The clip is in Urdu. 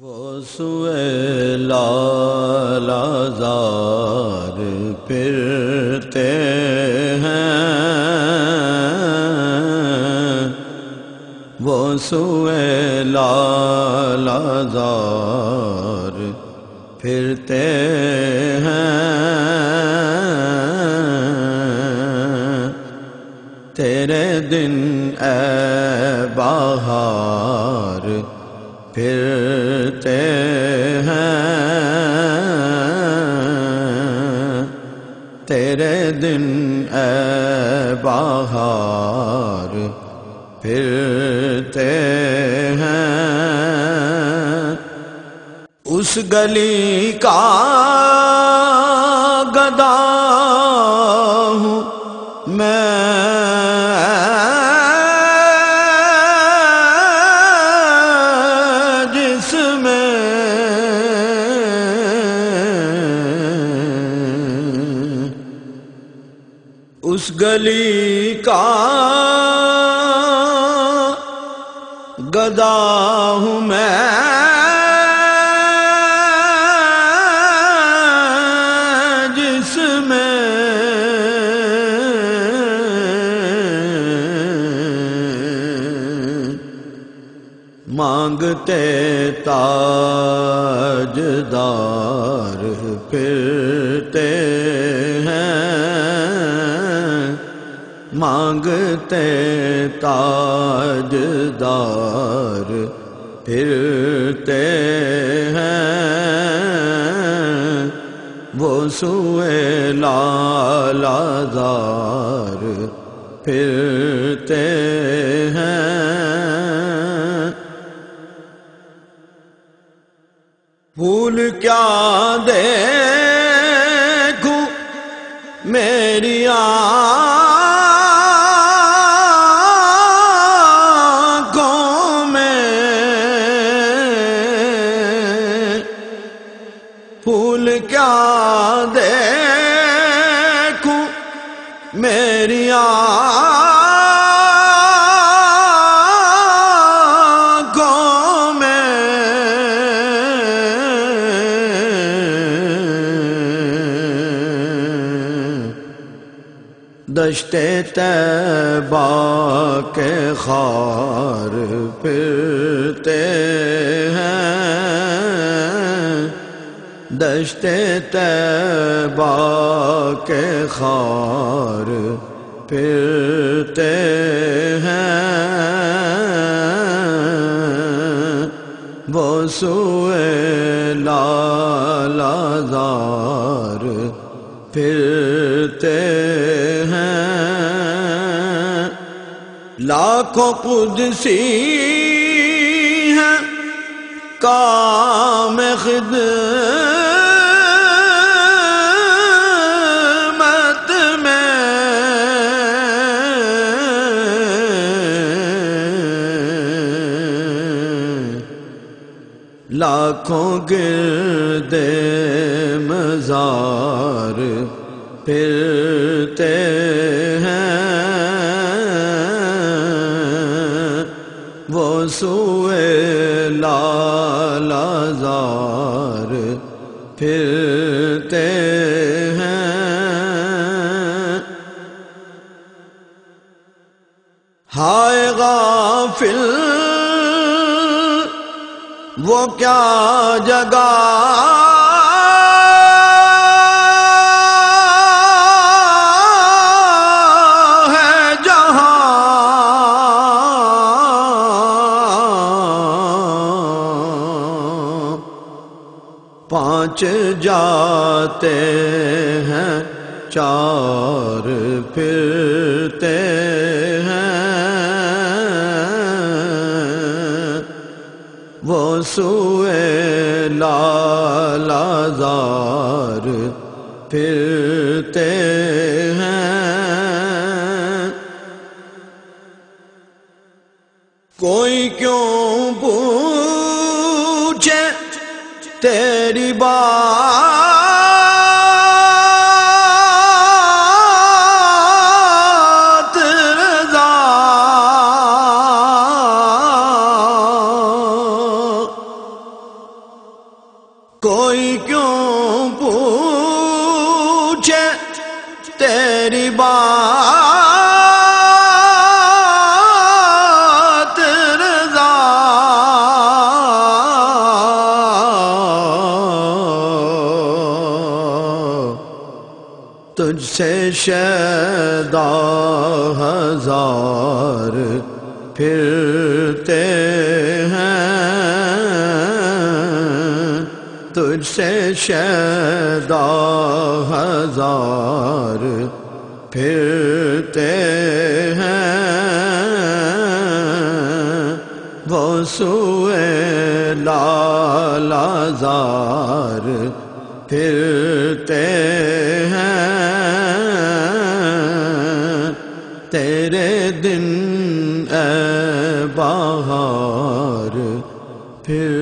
وہ سوئے لالازار پھرتے ہیں۔ وہ سوئے لالازار پھرتے ہیں۔ تیرے دن اے بہار پھرتے تیرے دن اے بہار پھرتے ہیں اس گلی کا گدا ہوں میں اس گلی کا گدا ہوں میں جس میں مانگتے تاج دار مانگتے تاج دار پھرتے ہیں وہ سوئے لالازار پھرتے ہیں۔ پھول کیا دیکھوں پھول کیا دیکھوں؟ میری آنکھوں میں دشتے تیبا کے خار پھرتے ہیں۔ دشتے تیبا کے خار پھرتے ہیں۔ وہ سوئے لالازار پھرتے ہیں۔ لاکھوں قدسی ہیں۔ کام خدمت لاکھوں گرد مزار پھرتے ہیں۔ وہ سوئے لالازار پھرتے ہیں وہ کیا جگہ ہے جہاں؟ پانچ جاتے ہیں چار پھرتے ہیں۔ سوئے لالا زار پھرتے ہیں۔ کوئی کیوں پوچھے تیری بات؟ بات رضا۔ تجھ سے شیدا ہزار پھرتے تجھ سے شیدا ہزار پھرتے ہیں۔ وہ سوئے لالازار پھرتے ہیں۔ تیرے دن اے بہار پھرتے